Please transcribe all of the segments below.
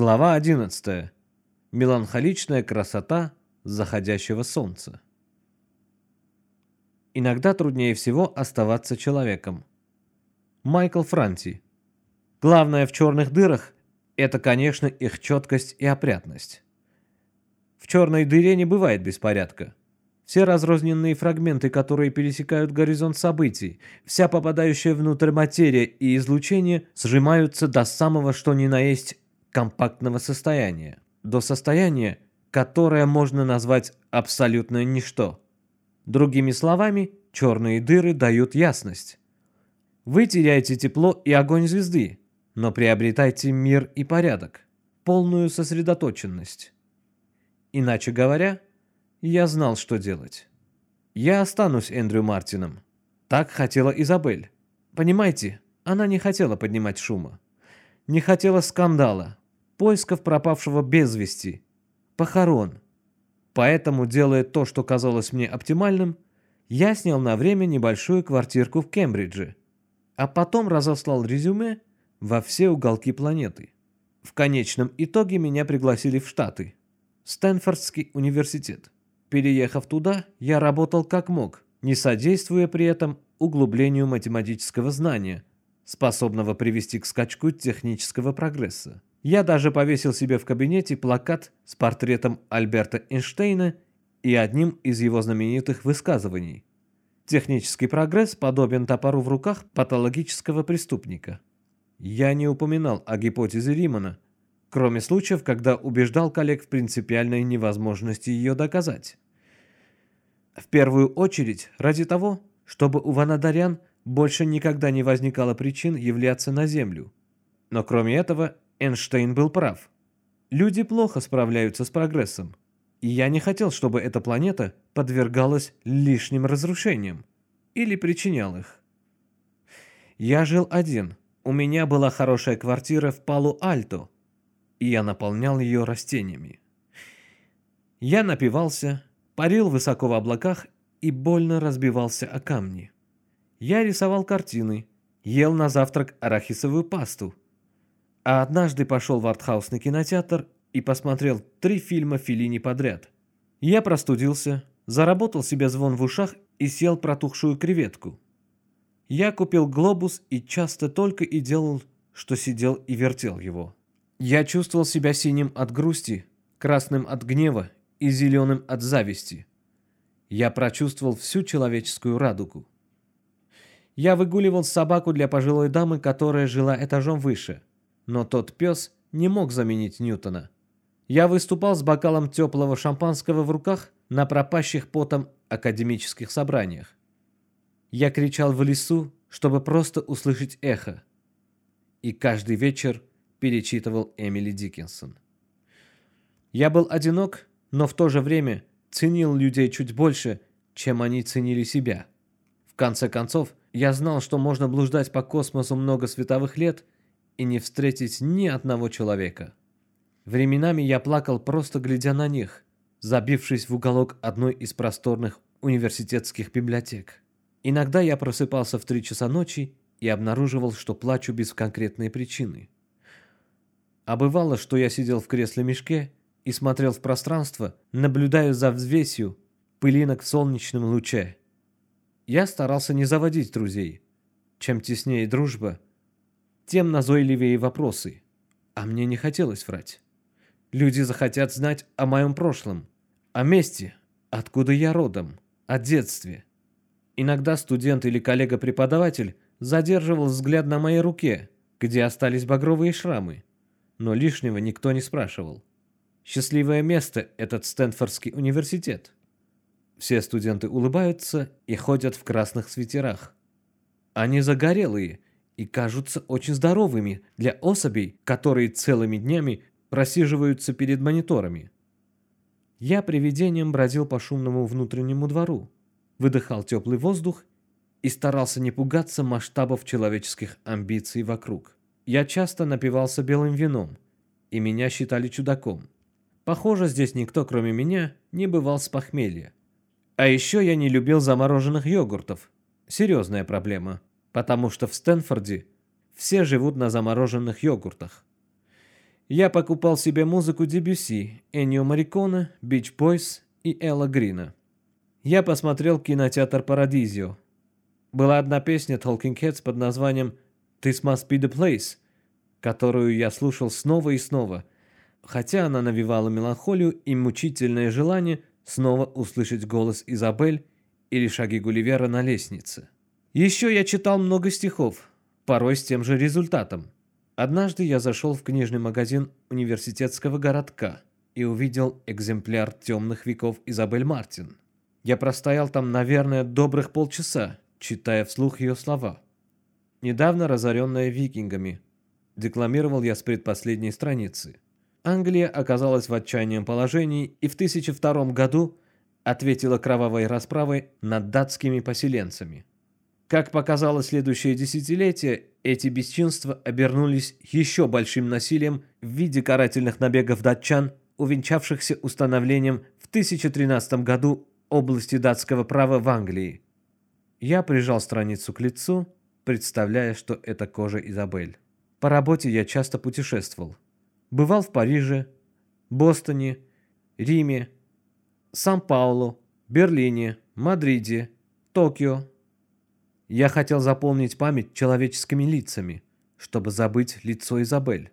Глава 11. Меланхоличная красота заходящего солнца. Иногда труднее всего оставаться человеком. Майкл Франти. Главное в черных дырах – это, конечно, их четкость и опрятность. В черной дыре не бывает беспорядка. Все разрозненные фрагменты, которые пересекают горизонт событий, вся попадающая внутрь материя и излучение сжимаются до самого что ни на есть компактного состояния, до состояния, которое можно назвать абсолютное ничто. Другими словами, черные дыры дают ясность. Вы теряете тепло и огонь звезды, но приобретайте мир и порядок, полную сосредоточенность. Иначе говоря, я знал, что делать. Я останусь Эндрю Мартином. Так хотела Изабель. Понимаете, она не хотела поднимать шума. Не хотела скандала, поисков пропавшего без вести, похорон. Поэтому, делая то, что казалось мне оптимальным, я снял на время небольшую квартирку в Кембридже, а потом разослал резюме во все уголки планеты. В конечном итоге меня пригласили в Штаты. Стэнфордский университет. Переехав туда, я работал как мог, не содействуя при этом углублению математического знания, способного привести к скачку технического прогресса. Я даже повесил себе в кабинете плакат с портретом Альберта Эйнштейна и одним из его знаменитых высказываний. Технический прогресс подобен топору в руках патологического преступника. Я не упоминал о гипотезе Римана, кроме случаев, когда убеждал коллег в принципиальной невозможности ее доказать. В первую очередь ради того, чтобы у Ванадарян больше никогда не возникало причин являться на Землю. Но кроме этого, Эйнштейн был прав. Люди плохо справляются с прогрессом. И я не хотел, чтобы эта планета подвергалась лишним разрушениям или причинял их. Я жил один. У меня была хорошая квартира в Палу-Альто, и я наполнял ее растениями. Я напивался, парил высоко в облаках и больно разбивался о камни. Я рисовал картины, ел на завтрак арахисовую пасту, а однажды пошел в артхаусный кинотеатр и посмотрел три фильма Филини подряд. Я простудился, заработал себе звон в ушах и съел протухшую креветку. Я купил глобус и часто только и делал, что сидел и вертел его. Я чувствовал себя синим от грусти, красным от гнева и зеленым от зависти. Я прочувствовал всю человеческую радугу. Я выгуливал собаку для пожилой дамы, которая жила этажом выше – но тот пес не мог заменить Ньютона. Я выступал с бокалом теплого шампанского в руках на пропащих потом академических собраниях. Я кричал в лесу, чтобы просто услышать эхо. И каждый вечер перечитывал Эмили Диккенсон. Я был одинок, но в то же время ценил людей чуть больше, чем они ценили себя. В конце концов, я знал, что можно блуждать по космосу много световых лет – и не встретить ни одного человека. Временами я плакал, просто глядя на них, забившись в уголок одной из просторных университетских библиотек. Иногда я просыпался в три часа ночи и обнаруживал, что плачу без конкретной причины. А бывало, что я сидел в кресле-мешке и смотрел в пространство, наблюдая за взвесью пылинок в солнечном луче. Я старался не заводить друзей. Чем теснее дружба, тем назойливее вопросы. А мне не хотелось врать. Люди захотят знать о моем прошлом, о месте, откуда я родом, о детстве. Иногда студент или коллега-преподаватель задерживал взгляд на моей руке, где остались багровые шрамы, но лишнего никто не спрашивал. Счастливое место этот Стэнфордский университет. Все студенты улыбаются и ходят в красных свитерах. Они загорелые и кажутся очень здоровыми для особей, которые целыми днями просиживаются перед мониторами. Я привидением бродил по шумному внутреннему двору, выдыхал теплый воздух и старался не пугаться масштабов человеческих амбиций вокруг. Я часто напивался белым вином, и меня считали чудаком. Похоже, здесь никто, кроме меня, не бывал с похмелья. А еще я не любил замороженных йогуртов. Серьезная проблема потому что в Стэнфорде все живут на замороженных йогуртах. Я покупал себе музыку Дебюси, Эннио Марикона, Бич Бойс и Элла Грина. Я посмотрел кинотеатр Парадизио. Была одна песня Talking Heads под названием «This must be the place», которую я слушал снова и снова, хотя она навевала меланхолию и мучительное желание снова услышать голос Изабель или шаги Гулливера на лестнице. Еще я читал много стихов, порой с тем же результатом. Однажды я зашел в книжный магазин университетского городка и увидел экземпляр «Темных веков» Изабель Мартин. Я простоял там, наверное, добрых полчаса, читая вслух ее слова. Недавно разоренная викингами, декламировал я с предпоследней страницы. Англия оказалась в отчаянном положении и в 1002 году ответила кровавой расправой над датскими поселенцами. Как показало следующее десятилетие, эти бесчинства обернулись еще большим насилием в виде карательных набегов датчан, увенчавшихся установлением в 1013 году области датского права в Англии. Я прижал страницу к лицу, представляя, что это кожа Изабель. По работе я часто путешествовал. Бывал в Париже, Бостоне, Риме, Сан-Паулу, Берлине, Мадриде, Токио, я хотел заполнить память человеческими лицами, чтобы забыть лицо Изабель.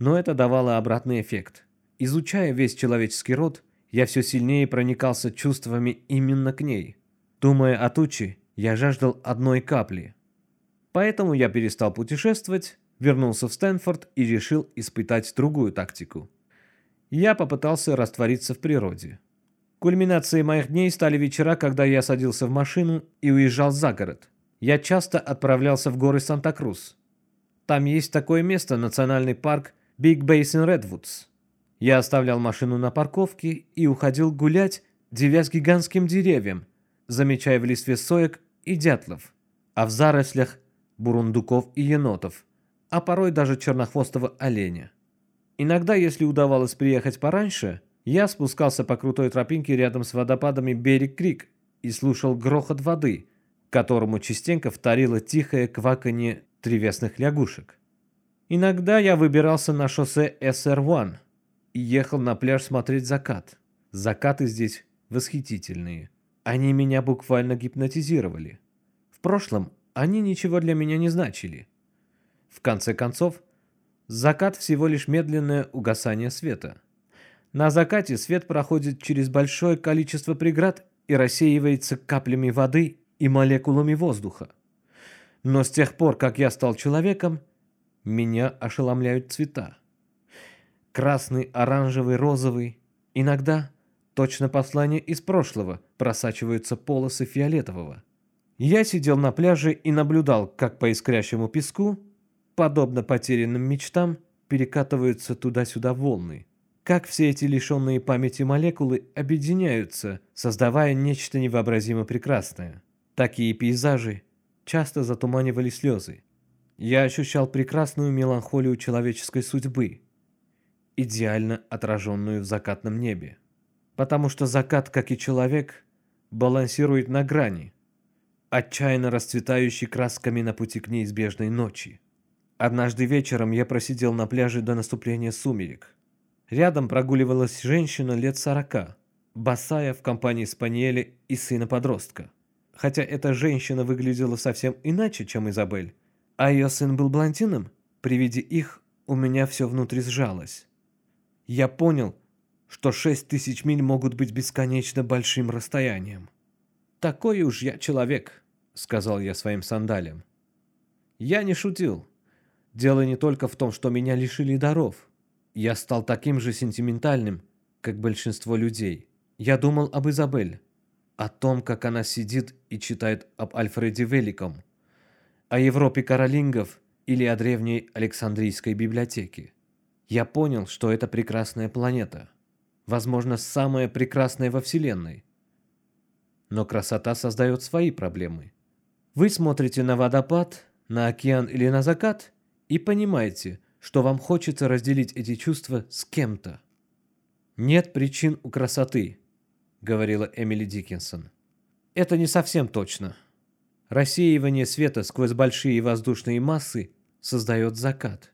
Но это давало обратный эффект. Изучая весь человеческий род, я все сильнее проникался чувствами именно к ней. Думая о туче, я жаждал одной капли. Поэтому я перестал путешествовать, вернулся в Стэнфорд и решил испытать другую тактику. Я попытался раствориться в природе. Кульминацией моих дней стали вечера, когда я садился в машину и уезжал за город – я часто отправлялся в горы Санта-Крус. Там есть такое место, национальный парк Big Basin Redwoods. Я оставлял машину на парковке и уходил гулять, девясь гигантским деревьям, замечая в листве соек и дятлов, а в зарослях бурундуков и енотов, а порой даже чернохвостого оленя. Иногда, если удавалось приехать пораньше, я спускался по крутой тропинке рядом с водопадами Берег-Крик и слушал грохот воды – которому частенько вторило тихое кваканье древесных лягушек. Иногда я выбирался на шоссе СР-1 и ехал на пляж смотреть закат. Закаты здесь восхитительные. Они меня буквально гипнотизировали. В прошлом они ничего для меня не значили. В конце концов, закат всего лишь медленное угасание света. На закате свет проходит через большое количество преград и рассеивается каплями воды и молекулами воздуха. Но с тех пор, как я стал человеком, меня ошеломляют цвета. Красный, оранжевый, розовый. Иногда, точно послание из прошлого, просачиваются полосы фиолетового. Я сидел на пляже и наблюдал, как по искрящему песку, подобно потерянным мечтам, перекатываются туда-сюда волны. Как все эти лишенные памяти молекулы объединяются, создавая нечто невообразимо прекрасное. Такие пейзажи часто затуманивали слезы. Я ощущал прекрасную меланхолию человеческой судьбы, идеально отраженную в закатном небе. Потому что закат, как и человек, балансирует на грани, отчаянно расцветающий красками на пути к неизбежной ночи. Однажды вечером я просидел на пляже до наступления сумерек. Рядом прогуливалась женщина лет сорока, босая в компании спаниеля и сына-подростка хотя эта женщина выглядела совсем иначе, чем Изабель, а ее сын был блондином, при виде их у меня все внутри сжалось. Я понял, что шесть тысяч миль могут быть бесконечно большим расстоянием. «Такой уж я человек», — сказал я своим сандалиям. Я не шутил. Дело не только в том, что меня лишили даров. Я стал таким же сентиментальным, как большинство людей. Я думал об Изабель о том, как она сидит и читает об Альфреде Великом, о Европе каролингов или о древней Александрийской библиотеке. Я понял, что это прекрасная планета, возможно, самая прекрасная во Вселенной. Но красота создает свои проблемы. Вы смотрите на водопад, на океан или на закат и понимаете, что вам хочется разделить эти чувства с кем-то. Нет причин у красоты, говорила Эмили Диккенсон. Это не совсем точно. Рассеивание света сквозь большие воздушные массы создает закат.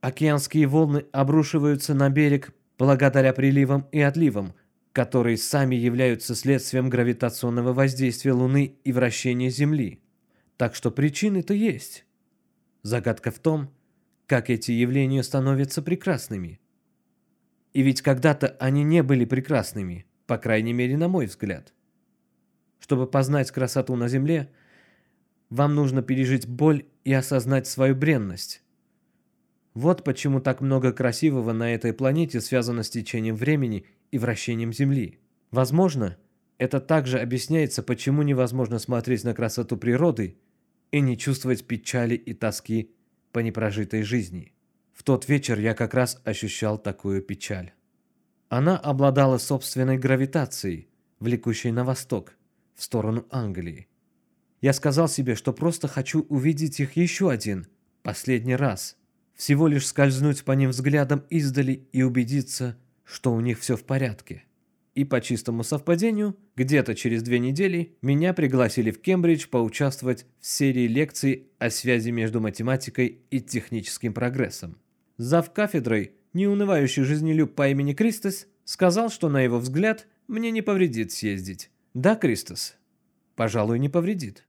Океанские волны обрушиваются на берег благодаря приливам и отливам, которые сами являются следствием гравитационного воздействия Луны и вращения Земли. Так что причины-то есть. Загадка в том, как эти явления становятся прекрасными. И ведь когда-то они не были прекрасными, по крайней мере, на мой взгляд. Чтобы познать красоту на Земле, вам нужно пережить боль и осознать свою бренность. Вот почему так много красивого на этой планете связано с течением времени и вращением Земли. Возможно, это также объясняется, почему невозможно смотреть на красоту природы и не чувствовать печали и тоски по непрожитой жизни. В тот вечер я как раз ощущал такую печаль. Она обладала собственной гравитацией, влекущей на восток, в сторону Англии. Я сказал себе, что просто хочу увидеть их еще один, последний раз. Всего лишь скользнуть по ним взглядом издали и убедиться, что у них все в порядке. И по чистому совпадению, где-то через две недели меня пригласили в Кембридж поучаствовать в серии лекций о связи между математикой и техническим прогрессом. Зав кафедрой, неунывающий жизнелюб по имени Кристос, сказал, что на его взгляд мне не повредит съездить. Да, Кристос? Пожалуй, не повредит.